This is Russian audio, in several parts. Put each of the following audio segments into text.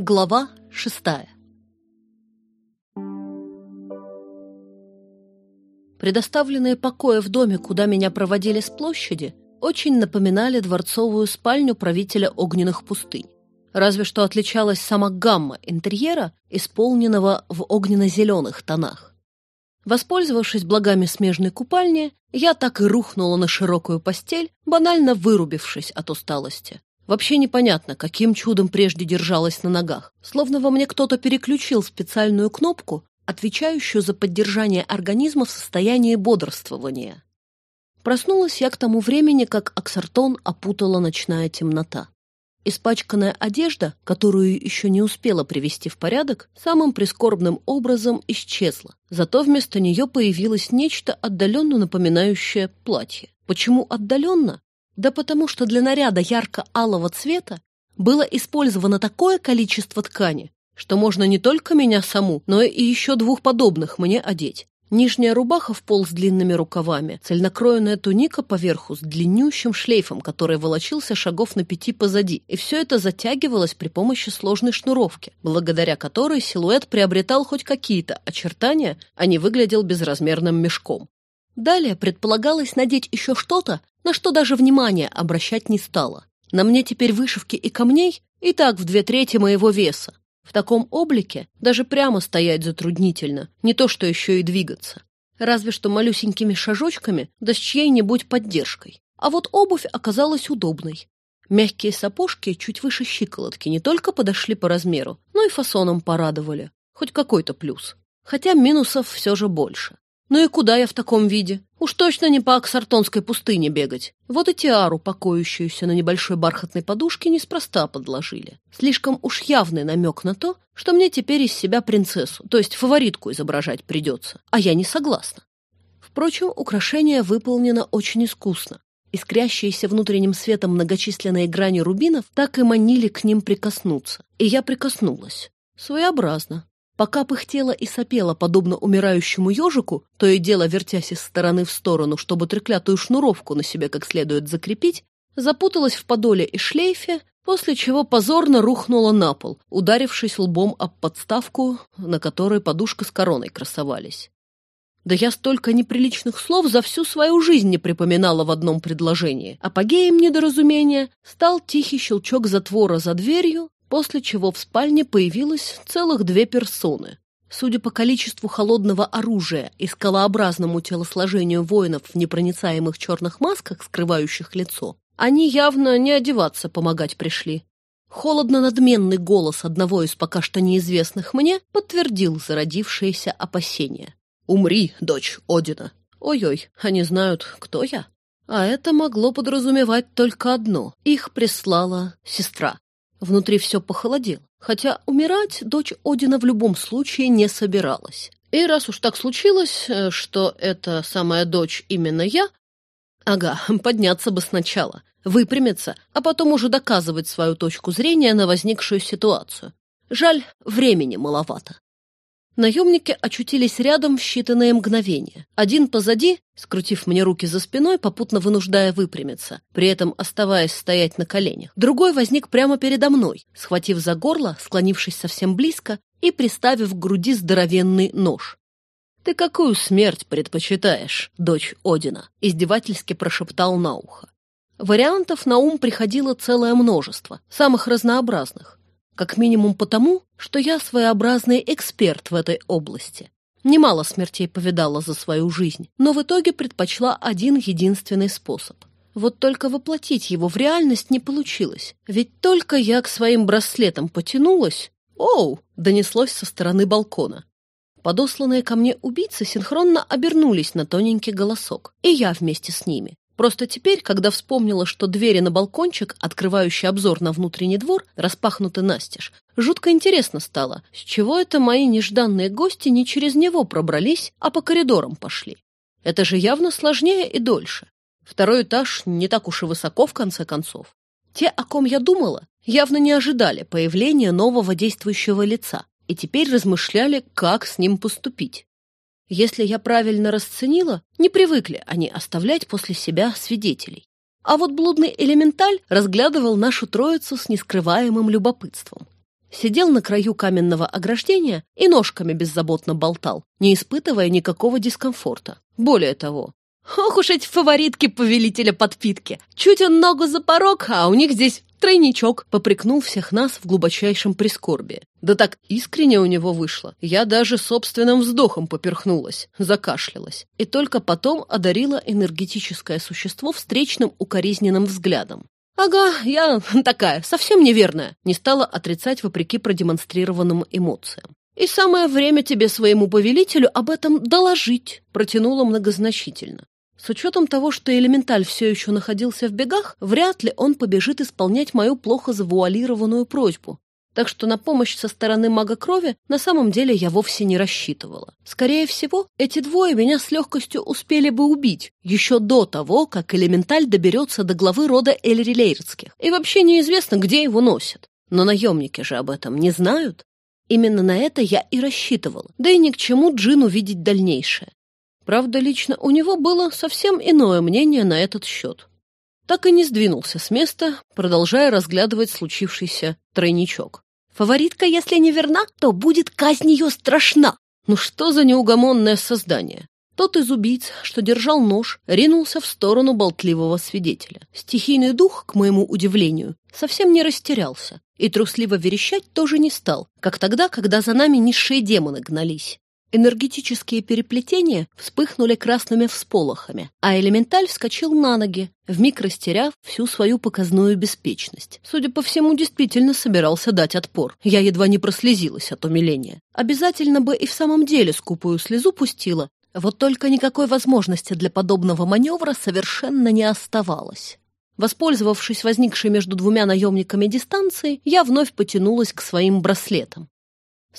Глава шестая Предоставленные покои в доме, куда меня проводили с площади, очень напоминали дворцовую спальню правителя огненных пустынь. Разве что отличалась сама гамма интерьера, исполненного в огненно-зеленых тонах. Воспользовавшись благами смежной купальни, я так и рухнула на широкую постель, банально вырубившись от усталости. Вообще непонятно, каким чудом прежде держалась на ногах. Словно во мне кто-то переключил специальную кнопку, отвечающую за поддержание организма в состоянии бодрствования. Проснулась я к тому времени, как аксартон опутала ночная темнота. Испачканная одежда, которую еще не успела привести в порядок, самым прискорбным образом исчезла. Зато вместо нее появилось нечто отдаленно напоминающее платье. Почему отдаленно? Да потому что для наряда ярко-алого цвета было использовано такое количество ткани, что можно не только меня саму, но и еще двух подобных мне одеть. Нижняя рубаха в пол с длинными рукавами, цельнокроенная туника поверху с длиннющим шлейфом, который волочился шагов на пяти позади, и все это затягивалось при помощи сложной шнуровки, благодаря которой силуэт приобретал хоть какие-то очертания, а не выглядел безразмерным мешком. Далее предполагалось надеть еще что-то, на что даже внимания обращать не стала. На мне теперь вышивки и камней и так в две трети моего веса. В таком облике даже прямо стоять затруднительно, не то что еще и двигаться. Разве что малюсенькими шажочками, да с чьей-нибудь поддержкой. А вот обувь оказалась удобной. Мягкие сапожки чуть выше щиколотки не только подошли по размеру, но и фасоном порадовали. Хоть какой-то плюс. Хотя минусов все же больше. Ну и куда я в таком виде? Уж точно не по Аксартонской пустыне бегать. Вот и тиару, покоящуюся на небольшой бархатной подушке, неспроста подложили. Слишком уж явный намек на то, что мне теперь из себя принцессу, то есть фаворитку изображать придется. А я не согласна. Впрочем, украшение выполнено очень искусно. Искрящиеся внутренним светом многочисленные грани рубинов так и манили к ним прикоснуться. И я прикоснулась. Своеобразно. Пока пыхтела и сопела, подобно умирающему ежику, то и дело вертясь из стороны в сторону, чтобы треклятую шнуровку на себе как следует закрепить, запуталась в подоле и шлейфе, после чего позорно рухнула на пол, ударившись лбом об подставку, на которой подушка с короной красовались. Да я столько неприличных слов за всю свою жизнь не припоминала в одном предложении. Апогеем недоразумения стал тихий щелчок затвора за дверью, после чего в спальне появилось целых две персоны. Судя по количеству холодного оружия и скалообразному телосложению воинов в непроницаемых черных масках, скрывающих лицо, они явно не одеваться помогать пришли. Холодно-надменный голос одного из пока что неизвестных мне подтвердил зародившиеся опасения. «Умри, дочь Одина!» Ой-ой, они знают, кто я. А это могло подразумевать только одно. Их прислала сестра. Внутри все похолодело, хотя умирать дочь Одина в любом случае не собиралась. И раз уж так случилось, э, что эта самая дочь именно я, ага, подняться бы сначала, выпрямиться, а потом уже доказывать свою точку зрения на возникшую ситуацию. Жаль, времени маловато. Наемники очутились рядом в считанные мгновения. Один позади, скрутив мне руки за спиной, попутно вынуждая выпрямиться, при этом оставаясь стоять на коленях. Другой возник прямо передо мной, схватив за горло, склонившись совсем близко и приставив к груди здоровенный нож. «Ты какую смерть предпочитаешь, дочь Одина?» — издевательски прошептал на ухо. Вариантов на ум приходило целое множество, самых разнообразных. Как минимум потому, что я своеобразный эксперт в этой области. Немало смертей повидала за свою жизнь, но в итоге предпочла один единственный способ. Вот только воплотить его в реальность не получилось. Ведь только я к своим браслетам потянулась... Оу! Донеслось со стороны балкона. Подосланные ко мне убийцы синхронно обернулись на тоненький голосок, и я вместе с ними. Просто теперь, когда вспомнила, что двери на балкончик, открывающий обзор на внутренний двор, распахнуты настежь, жутко интересно стало, с чего это мои нежданные гости не через него пробрались, а по коридорам пошли. Это же явно сложнее и дольше. Второй этаж не так уж и высоко, в конце концов. Те, о ком я думала, явно не ожидали появления нового действующего лица и теперь размышляли, как с ним поступить. Если я правильно расценила, не привыкли они оставлять после себя свидетелей. А вот блудный элементаль разглядывал нашу троицу с нескрываемым любопытством. сидел на краю каменного ограждения и ножками беззаботно болтал, не испытывая никакого дискомфорта. Более того, Ох уж эти фаворитки повелителя подпитки. Чуть он ногу за порог, а у них здесь тройничок. Попрекнул всех нас в глубочайшем прискорбии. Да так искренне у него вышло. Я даже собственным вздохом поперхнулась, закашлялась. И только потом одарила энергетическое существо встречным укоризненным взглядом. «Ага, я такая, совсем неверная», не стала отрицать вопреки продемонстрированным эмоциям. «И самое время тебе своему повелителю об этом доложить», протянула многозначительно. С учетом того, что элементаль все еще находился в бегах, вряд ли он побежит исполнять мою плохо завуалированную просьбу. Так что на помощь со стороны мага крови на самом деле я вовсе не рассчитывала. Скорее всего, эти двое меня с легкостью успели бы убить еще до того, как элементаль доберется до главы рода Эльрилейрских. И вообще неизвестно, где его носят. Но наемники же об этом не знают. Именно на это я и рассчитывала. Да и ни к чему Джину видеть дальнейшее. Правда, лично у него было совсем иное мнение на этот счет. Так и не сдвинулся с места, продолжая разглядывать случившийся тройничок. «Фаворитка, если не верна, то будет казнь ее страшна!» Ну что за неугомонное создание? Тот из убийц, что держал нож, ринулся в сторону болтливого свидетеля. Стихийный дух, к моему удивлению, совсем не растерялся и трусливо верещать тоже не стал, как тогда, когда за нами низшие демоны гнались. Энергетические переплетения вспыхнули красными всполохами, а элементаль вскочил на ноги, вмиг растеряв всю свою показную беспечность. Судя по всему, действительно собирался дать отпор. Я едва не прослезилась от умиления. Обязательно бы и в самом деле скупую слезу пустила, вот только никакой возможности для подобного маневра совершенно не оставалось. Воспользовавшись возникшей между двумя наемниками дистанцией, я вновь потянулась к своим браслетам.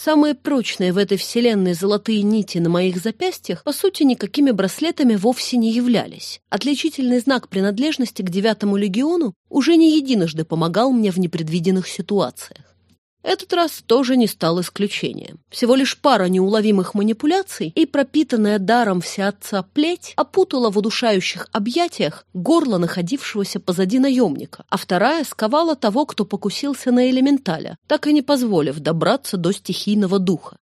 Самые прочные в этой вселенной золотые нити на моих запястьях, по сути, никакими браслетами вовсе не являлись. Отличительный знак принадлежности к девятому легиону уже не единожды помогал мне в непредвиденных ситуациях. Этот раз тоже не стал исключением. Всего лишь пара неуловимых манипуляций и пропитанная даром всеотца плеть опутала в удушающих объятиях горло находившегося позади наемника, а вторая сковала того, кто покусился на элементаля, так и не позволив добраться до стихийного духа.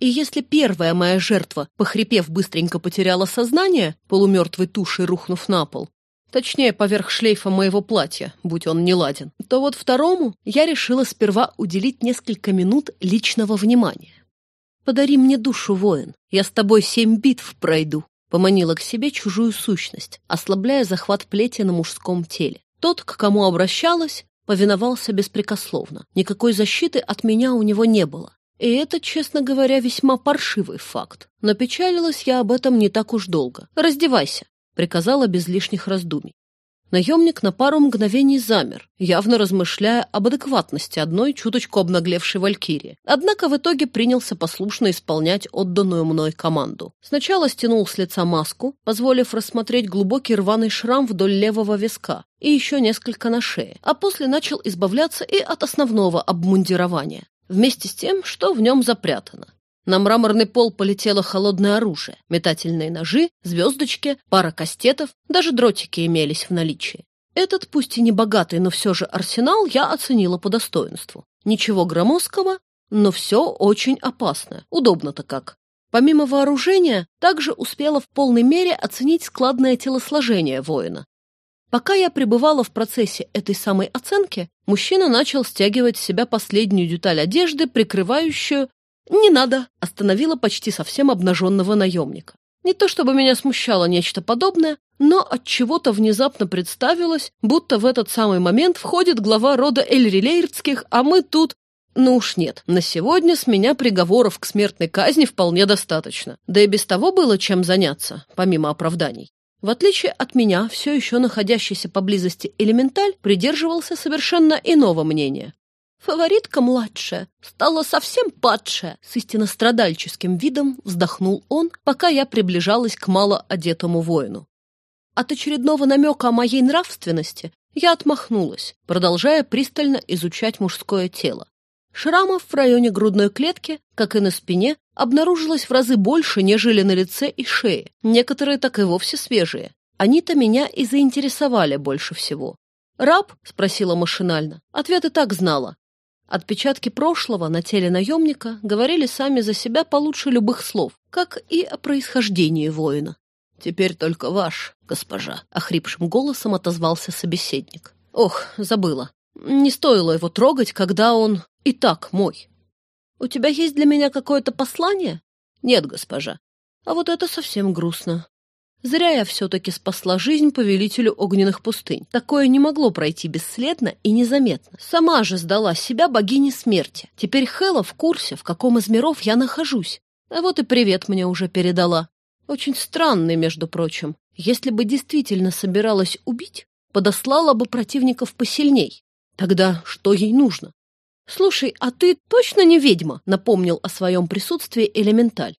И если первая моя жертва, похрипев, быстренько потеряла сознание, полумертвой тушей рухнув на пол, точнее, поверх шлейфа моего платья, будь он не ладен, то вот второму я решила сперва уделить несколько минут личного внимания. «Подари мне душу, воин, я с тобой семь битв пройду», поманила к себе чужую сущность, ослабляя захват плети на мужском теле. Тот, к кому обращалась, повиновался беспрекословно. Никакой защиты от меня у него не было. И это, честно говоря, весьма паршивый факт. Но печалилась я об этом не так уж долго. «Раздевайся», приказала без лишних раздумий. Наемник на пару мгновений замер, явно размышляя об адекватности одной чуточку обнаглевшей валькирии. Однако в итоге принялся послушно исполнять отданную мной команду. Сначала стянул с лица маску, позволив рассмотреть глубокий рваный шрам вдоль левого виска и еще несколько на шее, а после начал избавляться и от основного обмундирования, вместе с тем, что в нем запрятано. На мраморный пол полетело холодное оружие, метательные ножи, звездочки, пара кастетов, даже дротики имелись в наличии. Этот, пусть и не богатый, но все же арсенал я оценила по достоинству. Ничего громоздкого, но все очень опасное. Удобно-то как. Помимо вооружения, также успела в полной мере оценить складное телосложение воина. Пока я пребывала в процессе этой самой оценки, мужчина начал стягивать с себя последнюю деталь одежды, прикрывающую «Не надо!» — остановила почти совсем обнаженного наемника. Не то чтобы меня смущало нечто подобное, но от чего то внезапно представилось, будто в этот самый момент входит глава рода Эльрилейрдских, а мы тут... Ну уж нет, на сегодня с меня приговоров к смертной казни вполне достаточно. Да и без того было чем заняться, помимо оправданий. В отличие от меня, все еще находящийся поблизости элементаль придерживался совершенно иного мнения. Фаворитка младшая стала совсем падшая, с истинно страдальческим видом вздохнул он, пока я приближалась к мало одетому воину. От очередного намека о моей нравственности я отмахнулась, продолжая пристально изучать мужское тело. Шрамов в районе грудной клетки, как и на спине, обнаружилось в разы больше, нежели на лице и шее. Некоторые так и вовсе свежие. Они-то меня и заинтересовали больше всего. «Раб?» — спросила машинально. Ответ и так знала. Отпечатки прошлого на теле наемника говорили сами за себя получше любых слов, как и о происхождении воина. «Теперь только ваш, госпожа», — охрипшим голосом отозвался собеседник. «Ох, забыла. Не стоило его трогать, когда он и так мой. У тебя есть для меня какое-то послание?» «Нет, госпожа. А вот это совсем грустно. Зря я все-таки спасла жизнь повелителю огненных пустынь. Такое не могло пройти бесследно и незаметно. Сама же сдала себя богине смерти. Теперь Хела в курсе, в каком из миров я нахожусь. А вот и привет мне уже передала. Очень странный, между прочим. Если бы действительно собиралась убить, подослала бы противников посильней. Тогда что ей нужно? «Слушай, а ты точно не ведьма?» — напомнил о своем присутствии элементаль.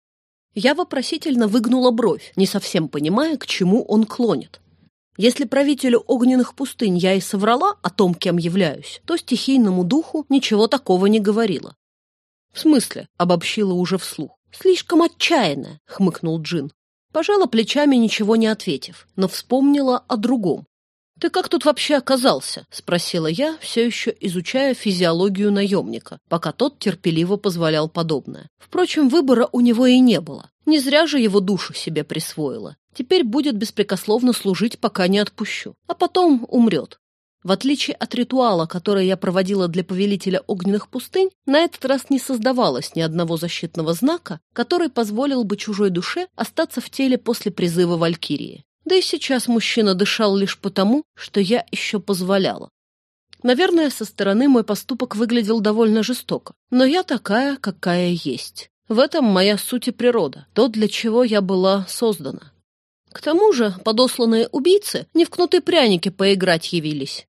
Я вопросительно выгнула бровь, не совсем понимая, к чему он клонит. Если правителю огненных пустынь я и соврала о том, кем являюсь, то стихийному духу ничего такого не говорила. «В смысле?» — обобщила уже вслух. «Слишком отчаянно», — хмыкнул Джин. Пожала плечами, ничего не ответив, но вспомнила о другом. «Ты как тут вообще оказался?» — спросила я, все еще изучая физиологию наемника, пока тот терпеливо позволял подобное. Впрочем, выбора у него и не было. Не зря же его душу себе присвоила. Теперь будет беспрекословно служить, пока не отпущу. А потом умрет. В отличие от ритуала, который я проводила для повелителя огненных пустынь, на этот раз не создавалось ни одного защитного знака, который позволил бы чужой душе остаться в теле после призыва Валькирии. Да и сейчас мужчина дышал лишь потому, что я еще позволяла. Наверное, со стороны мой поступок выглядел довольно жестоко, но я такая, какая есть. В этом моя суть и природа, то, для чего я была создана. К тому же подосланные убийцы не в кнуты пряники поиграть явились.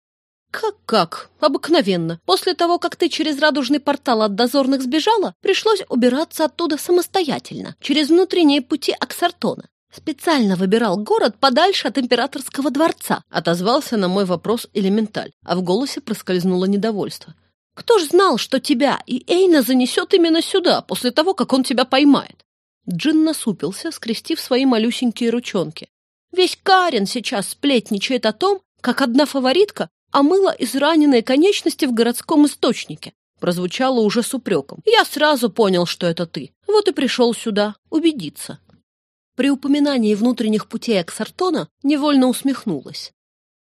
Как-как? Обыкновенно. После того, как ты через радужный портал от дозорных сбежала, пришлось убираться оттуда самостоятельно, через внутренние пути Аксартона. Специально выбирал город подальше от императорского дворца, отозвался на мой вопрос элементаль, а в голосе проскользнуло недовольство. Кто ж знал, что тебя и Эйна занесет именно сюда, после того, как он тебя поймает? Джин насупился, скрестив свои малюсенькие ручонки. Весь Карен сейчас сплетничает о том, как одна фаворитка омыла израненные конечности в городском источнике. Прозвучало уже с упреком. Я сразу понял, что это ты. Вот и пришел сюда убедиться. При упоминании внутренних путей Аксартона невольно усмехнулась.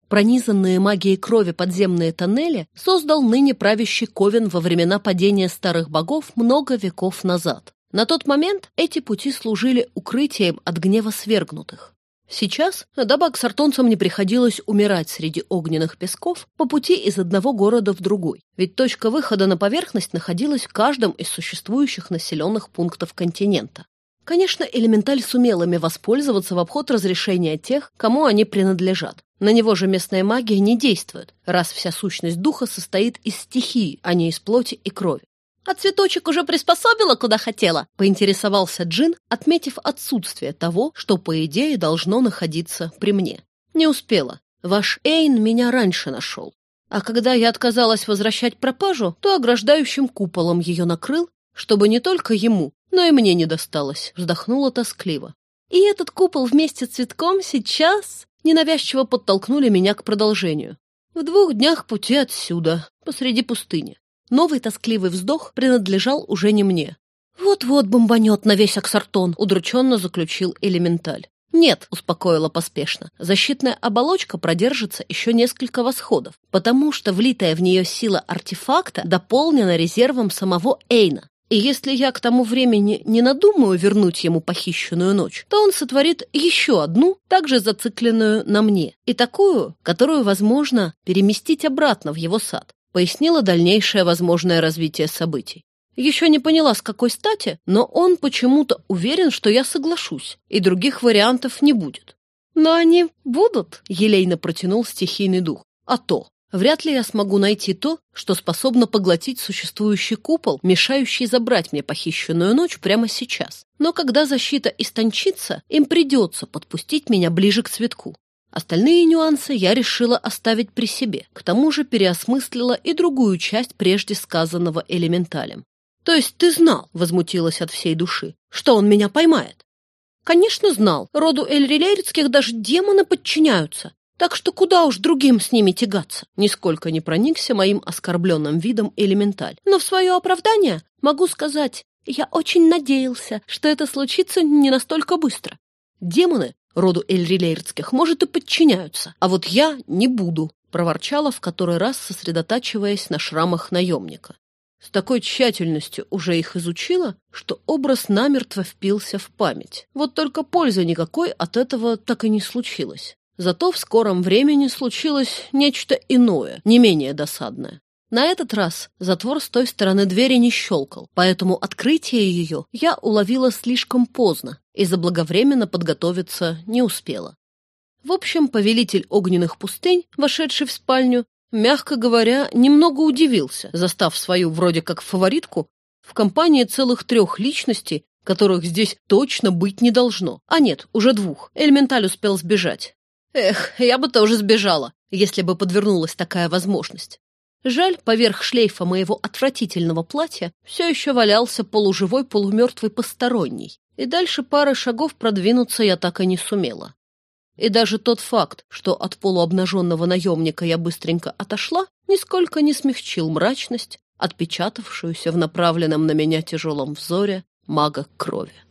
Пронизанные магией крови подземные тоннели создал ныне правящий Ковен во времена падения старых богов много веков назад. На тот момент эти пути служили укрытием от гнева свергнутых. Сейчас, дабы аксартонцам не приходилось умирать среди огненных песков по пути из одного города в другой, ведь точка выхода на поверхность находилась в каждом из существующих населенных пунктов континента. Конечно, элементаль сумел ими воспользоваться в обход разрешения тех, кому они принадлежат. На него же местная магия не действует, раз вся сущность духа состоит из стихии, а не из плоти и крови. «А цветочек уже приспособила, куда хотела?» — поинтересовался Джин, отметив отсутствие того, что, по идее, должно находиться при мне. «Не успела. Ваш Эйн меня раньше нашел. А когда я отказалась возвращать пропажу, то ограждающим куполом ее накрыл, чтобы не только ему, но и мне не досталось, вздохнула тоскливо. И этот купол вместе с цветком сейчас ненавязчиво подтолкнули меня к продолжению. В двух днях пути отсюда, посреди пустыни. Новый тоскливый вздох принадлежал уже не мне. «Вот-вот бомбанет на весь Аксартон», — удрученно заключил элементаль. «Нет», — успокоила поспешно, — «защитная оболочка продержится еще несколько восходов, потому что влитая в нее сила артефакта дополнена резервом самого Эйна. И если я к тому времени не надумаю вернуть ему похищенную ночь, то он сотворит еще одну, также зацикленную на мне, и такую, которую возможно переместить обратно в его сад, пояснила дальнейшее возможное развитие событий. Еще не поняла, с какой стати, но он почему-то уверен, что я соглашусь, и других вариантов не будет. Но они будут, елейно протянул стихийный дух. А то. Вряд ли я смогу найти то, что способно поглотить существующий купол, мешающий забрать мне похищенную ночь прямо сейчас. Но когда защита истончится, им придется подпустить меня ближе к цветку. Остальные нюансы я решила оставить при себе, к тому же переосмыслила и другую часть прежде сказанного элементалем. «То есть ты знал», — возмутилась от всей души, — «что он меня поймает?» «Конечно знал. Роду Эльрилерицких даже демоны подчиняются. Так что куда уж другим с ними тягаться? Нисколько не проникся моим оскорбленным видом элементаль. Но в свое оправдание могу сказать, я очень надеялся, что это случится не настолько быстро. Демоны роду Эльрилейрдских, может, и подчиняются, а вот я не буду, проворчала в который раз, сосредотачиваясь на шрамах наемника. С такой тщательностью уже их изучила, что образ намертво впился в память. Вот только пользы никакой от этого так и не случилось. Зато в скором времени случилось нечто иное, не менее досадное. На этот раз затвор с той стороны двери не щелкал, поэтому открытие ее я уловила слишком поздно и заблаговременно подготовиться не успела. В общем, повелитель огненных пустынь, вошедший в спальню, мягко говоря, немного удивился, застав свою вроде как фаворитку в компании целых трех личностей, которых здесь точно быть не должно. А нет, уже двух. Элементаль успел сбежать. Эх, я бы тоже сбежала, если бы подвернулась такая возможность. Жаль, поверх шлейфа моего отвратительного платья все еще валялся полуживой полумертвый посторонний, и дальше пары шагов продвинуться я так и не сумела. И даже тот факт, что от полуобнаженного наемника я быстренько отошла, нисколько не смягчил мрачность, отпечатавшуюся в направленном на меня тяжелом взоре мага крови.